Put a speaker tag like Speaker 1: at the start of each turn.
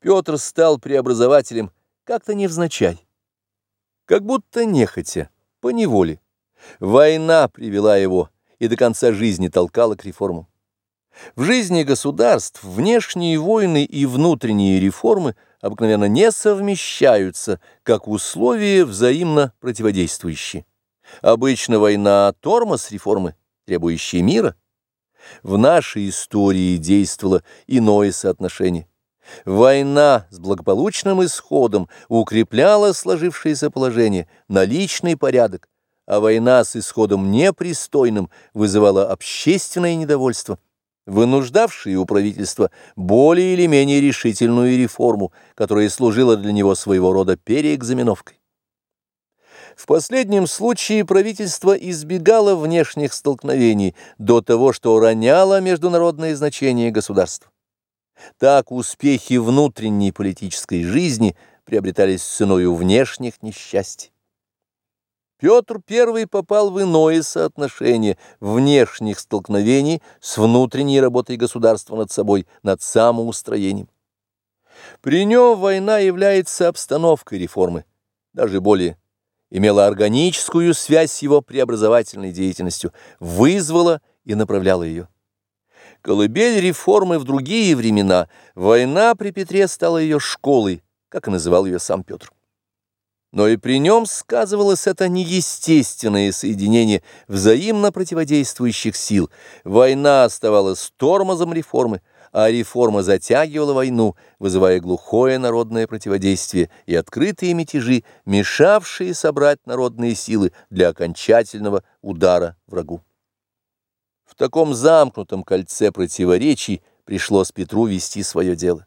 Speaker 1: Петр стал преобразователем как-то невзначай, как будто нехотя, по неволе. Война привела его и до конца жизни толкала к реформам. В жизни государств внешние войны и внутренние реформы обыкновенно не совмещаются, как условия взаимно противодействующие. Обычно война – тормоз реформы, требующие мира. В нашей истории действовало иное соотношение. Война с благополучным исходом укрепляла сложившееся положение, наличный порядок, а война с исходом непристойным вызывала общественное недовольство, вынуждавшее у правительства более или менее решительную реформу, которая служила для него своего рода переэкзаменовкой. В последнем случае правительство избегало внешних столкновений до того, что роняло международное значение государства. Так успехи внутренней политической жизни приобретались ценою внешних несчастий. Петр I попал в иное соотношение внешних столкновений с внутренней работой государства над собой, над самоустроением. При нем война является обстановкой реформы, даже более, имела органическую связь с его преобразовательной деятельностью, вызвала и направляла ее. Колыбель реформы в другие времена, война при Петре стала ее школой, как и называл ее сам Петр. Но и при нем сказывалось это неестественное соединение взаимно противодействующих сил. Война оставалась тормозом реформы, а реформа затягивала войну, вызывая глухое народное противодействие и открытые мятежи, мешавшие собрать народные силы для окончательного удара врагу. В таком замкнутом кольце противоречий пришлось Петру вести свое дело.